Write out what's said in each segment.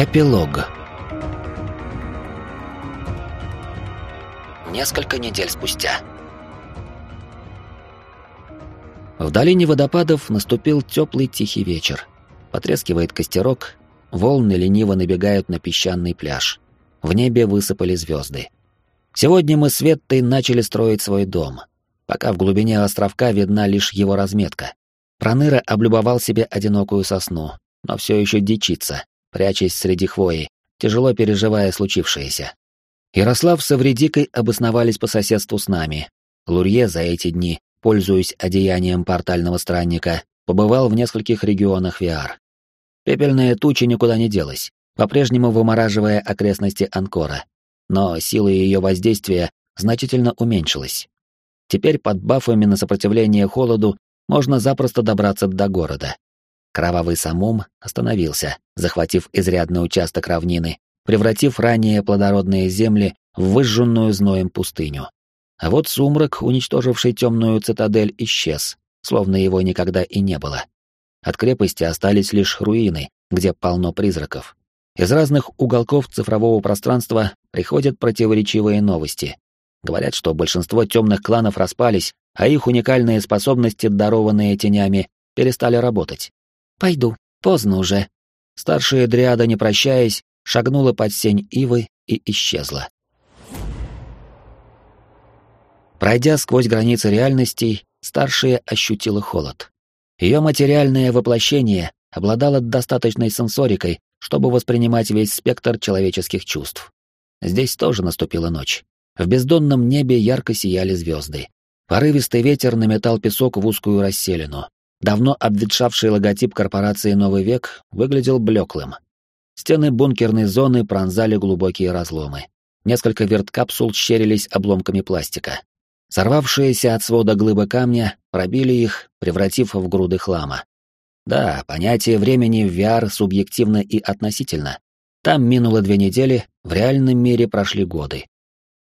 Эпилог Несколько недель спустя. В долине водопадов наступил теплый тихий вечер. Потрескивает костерок, волны лениво набегают на песчаный пляж. В небе высыпали звезды. Сегодня мы с Веттой начали строить свой дом, пока в глубине островка видна лишь его разметка. Проныра облюбовал себе одинокую сосну, но все еще дичится, прячась среди хвои, тяжело переживая случившееся. Ярослав с Эвредикой обосновались по соседству с нами. Лурье за эти дни, пользуясь одеянием портального странника, побывал в нескольких регионах Виар. Пепельная туча никуда не делась, по-прежнему вымораживая окрестности Анкора, но сила ее воздействия значительно уменьшилась. Теперь под бафами на сопротивление холоду можно запросто добраться до города. Кровавый самум остановился, захватив изрядный участок равнины, превратив ранее плодородные земли в выжженную зноем пустыню. А вот сумрак, уничтоживший темную цитадель, исчез, словно его никогда и не было. От крепости остались лишь руины, где полно призраков. Из разных уголков цифрового пространства приходят противоречивые новости. Говорят, что большинство темных кланов распались, а их уникальные способности, дарованные тенями, перестали работать. «Пойду, поздно уже». Старшая дриада, не прощаясь, шагнула под сень ивы и исчезла. Пройдя сквозь границы реальностей, старшая ощутила холод. Ее материальное воплощение обладало достаточной сенсорикой, чтобы воспринимать весь спектр человеческих чувств. Здесь тоже наступила ночь. В бездонном небе ярко сияли звезды. Порывистый ветер наметал песок в узкую расселину. Давно обветшавший логотип корпорации «Новый век» выглядел блеклым. Стены бункерной зоны пронзали глубокие разломы. Несколько верткапсул щерились обломками пластика. Сорвавшиеся от свода глыбы камня пробили их, превратив в груды хлама. Да, понятие времени в VR субъективно и относительно. Там минуло две недели, в реальном мире прошли годы.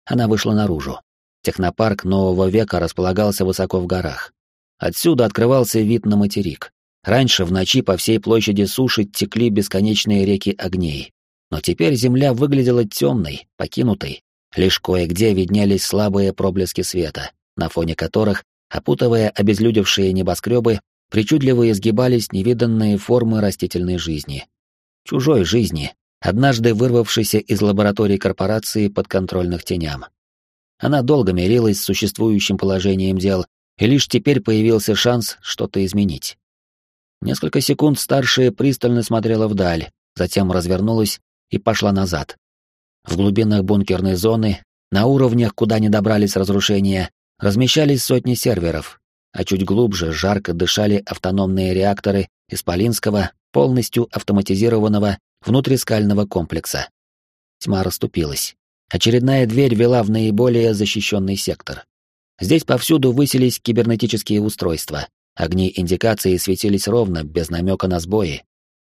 Она вышла наружу. Технопарк нового века располагался высоко в горах. Отсюда открывался вид на материк. Раньше в ночи по всей площади суши текли бесконечные реки огней. Но теперь земля выглядела темной, покинутой. Лишь кое-где виднелись слабые проблески света, на фоне которых, опутывая обезлюдевшие небоскребы, причудливо изгибались невиданные формы растительной жизни. Чужой жизни, однажды вырвавшейся из лабораторий корпорации подконтрольных теням. Она долго мирилась с существующим положением дел, и лишь теперь появился шанс что-то изменить. Несколько секунд старшая пристально смотрела вдаль, затем развернулась и пошла назад. В глубинах бункерной зоны, на уровнях, куда не добрались разрушения, размещались сотни серверов, а чуть глубже жарко дышали автономные реакторы Исполинского, полностью автоматизированного внутрискального комплекса. Тьма расступилась. Очередная дверь вела в наиболее защищенный сектор. Здесь повсюду высились кибернетические устройства. Огни индикации светились ровно, без намека на сбои.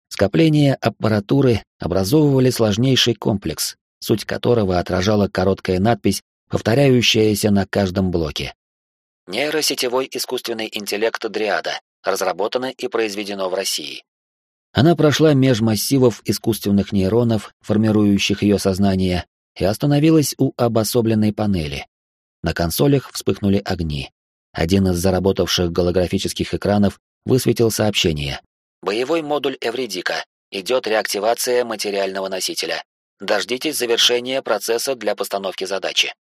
Скопления аппаратуры образовывали сложнейший комплекс, суть которого отражала короткая надпись, повторяющаяся на каждом блоке. Нейросетевой искусственный интеллект Дриада. Разработано и произведено в России. Она прошла меж массивов искусственных нейронов, формирующих ее сознание, и остановилась у обособленной панели. На консолях вспыхнули огни. Один из заработавших голографических экранов высветил сообщение. «Боевой модуль Эвредика. Идет реактивация материального носителя. Дождитесь завершения процесса для постановки задачи».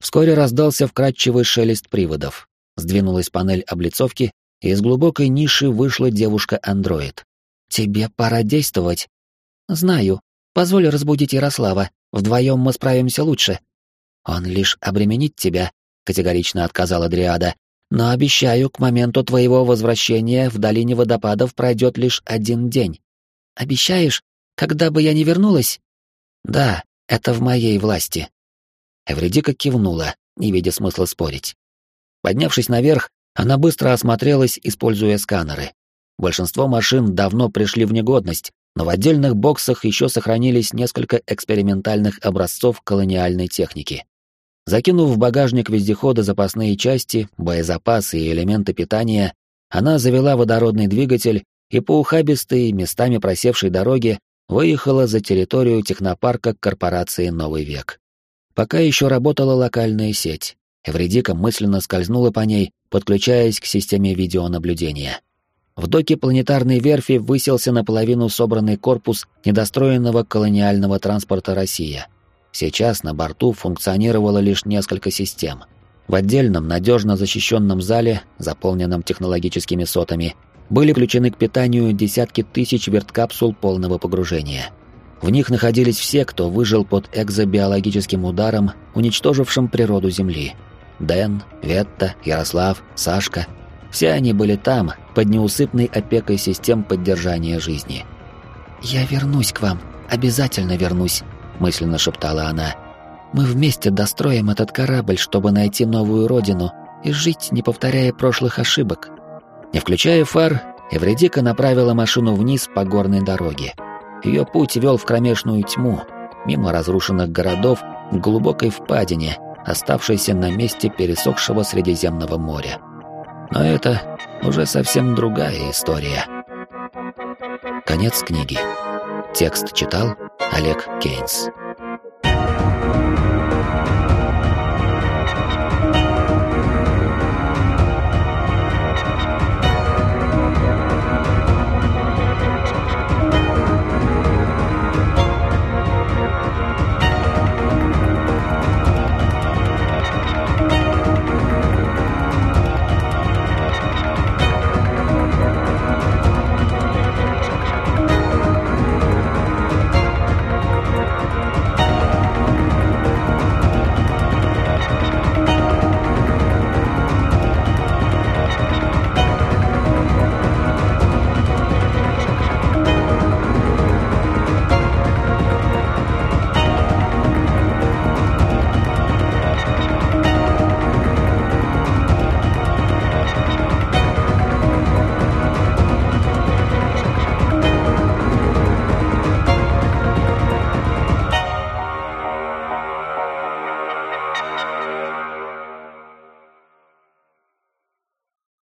Вскоре раздался вкрадчивый шелест приводов. Сдвинулась панель облицовки, и из глубокой ниши вышла девушка-андроид. «Тебе пора действовать». «Знаю. Позволь разбудить Ярослава. Вдвоем мы справимся лучше», «Он лишь обременит тебя», — категорично отказала Дриада. «Но обещаю, к моменту твоего возвращения в долине водопадов пройдет лишь один день». «Обещаешь, когда бы я не вернулась?» «Да, это в моей власти». Эвредика кивнула, не видя смысла спорить. Поднявшись наверх, она быстро осмотрелась, используя сканеры. Большинство машин давно пришли в негодность, но в отдельных боксах еще сохранились несколько экспериментальных образцов колониальной техники. Закинув в багажник вездехода запасные части, боезапасы и элементы питания, она завела водородный двигатель и по ухабистой, местами просевшей дороге выехала за территорию технопарка корпорации «Новый век». Пока еще работала локальная сеть, Эвредика мысленно скользнула по ней, подключаясь к системе видеонаблюдения. В доке планетарной верфи высился наполовину собранный корпус недостроенного колониального транспорта «Россия». Сейчас на борту функционировало лишь несколько систем. В отдельном надежно защищенном зале, заполненном технологическими сотами, были включены к питанию десятки тысяч верткапсул полного погружения. В них находились все, кто выжил под экзобиологическим ударом, уничтожившим природу Земли. Дэн, Ветта, Ярослав, Сашка — все они были там, под неусыпной опекой систем поддержания жизни. «Я вернусь к вам, обязательно вернусь», — мысленно шептала она. «Мы вместе достроим этот корабль, чтобы найти новую родину и жить, не повторяя прошлых ошибок». Не включая фар, Эвредика направила машину вниз по горной дороге. Ее путь вел в кромешную тьму, мимо разрушенных городов, к глубокой впадине, оставшейся на месте пересохшего Средиземного моря. Но это уже совсем другая история. Конец книги. Текст читал Олег Кейнс.